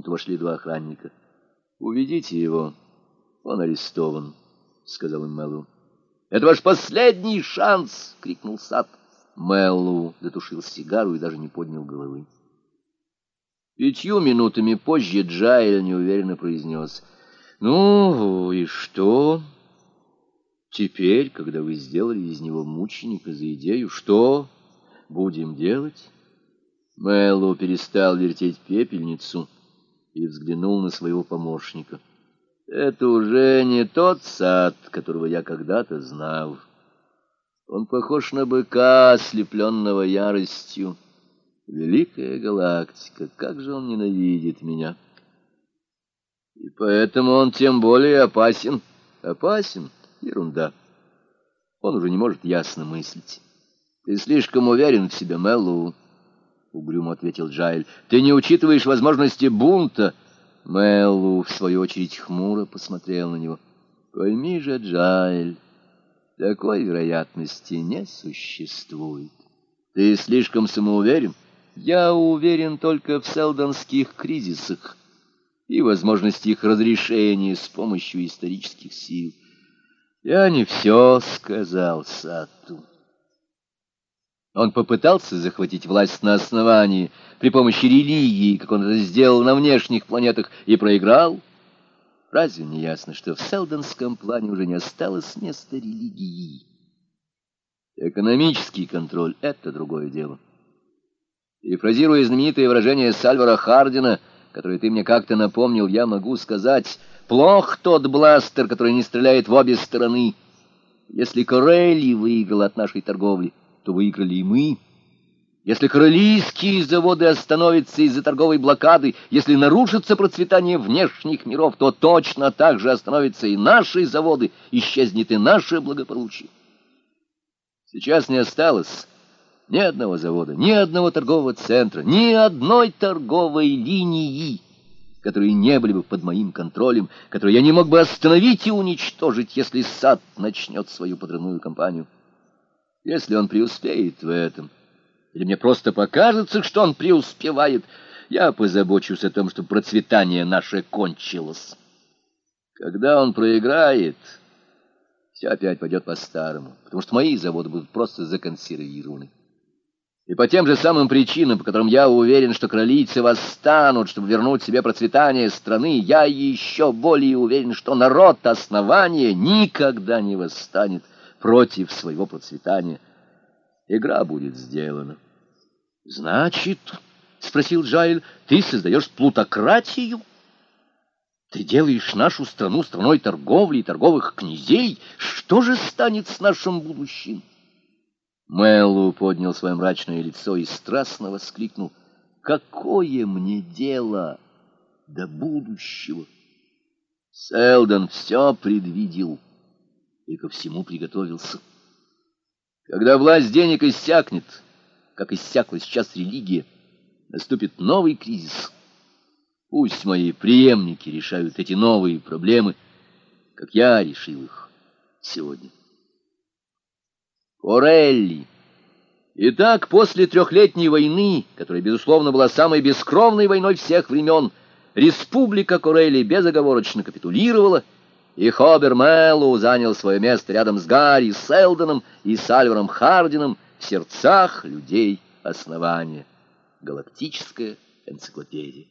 комнату вошли два охранника. «Уведите его, он арестован», — сказал им Мэллоу. «Это ваш последний шанс!» — крикнул Сад. Мэллоу затушил сигару и даже не поднял головы. Пятью минутами позже Джаэль неуверенно произнес. «Ну, и что? Теперь, когда вы сделали из него мученика за идею, что будем делать?» Мэллоу перестал вертеть пепельницу и взглянул на своего помощника. «Это уже не тот сад, которого я когда-то знал. Он похож на быка, ослепленного яростью». Великая галактика, как же он ненавидит меня. И поэтому он тем более опасен. Опасен? Ерунда. Он уже не может ясно мыслить. Ты слишком уверен в себе, Мэллоу, — угрюмо ответил Джайль. Ты не учитываешь возможности бунта. Мэллоу, в свою очередь, хмуро посмотрел на него. Пойми же, Джайль, такой вероятности не существует. Ты слишком самоуверен. Я уверен только в селдонских кризисах и возможности их разрешения с помощью исторических сил. Я не все сказал Сатту. Он попытался захватить власть на основании при помощи религии, как он это сделал на внешних планетах, и проиграл. Разве не ясно, что в селдонском плане уже не осталось места религии? Экономический контроль — это другое дело. Перефразируя знаменитое выражение Сальвара Хардина, которое ты мне как-то напомнил, я могу сказать, плох тот бластер, который не стреляет в обе стороны. Если Корелли выиграл от нашей торговли, то выиграли и мы. Если королийские заводы остановятся из-за торговой блокады, если нарушится процветание внешних миров, то точно так же остановятся и наши заводы, исчезнет и наше благополучие. Сейчас не осталось ни одного завода, ни одного торгового центра, ни одной торговой линии, которые не были бы под моим контролем, которые я не мог бы остановить и уничтожить, если сад начнет свою подрывную кампанию. Если он преуспеет в этом, или мне просто покажется, что он преуспевает, я позабочусь о том, чтобы процветание наше кончилось. Когда он проиграет, все опять пойдет по-старому, потому что мои заводы будут просто законсервированы. И по тем же самым причинам, по которым я уверен, что кролицы восстанут, чтобы вернуть себе процветание страны, я еще более уверен, что народ основания никогда не восстанет против своего процветания. Игра будет сделана. — Значит, — спросил Джаэль, — ты создаешь плутократию? Ты делаешь нашу страну страной торговли и торговых князей? Что же станет с нашим будущим? Мэллоу поднял свое мрачное лицо и страстно воскликнул. «Какое мне дело до будущего?» Селдон все предвидел и ко всему приготовился. Когда власть денег иссякнет, как иссякла сейчас религия, наступит новый кризис. Пусть мои преемники решают эти новые проблемы, как я решил их сегодня. Корелли. Итак, после трехлетней войны, которая, безусловно, была самой бескровной войной всех времен, республика Корелли безоговорочно капитулировала, и Хобер Мэллоу занял свое место рядом с Гарри Селдоном и Сальвером Хардином в сердцах людей основания. Галактическая энциклопедия.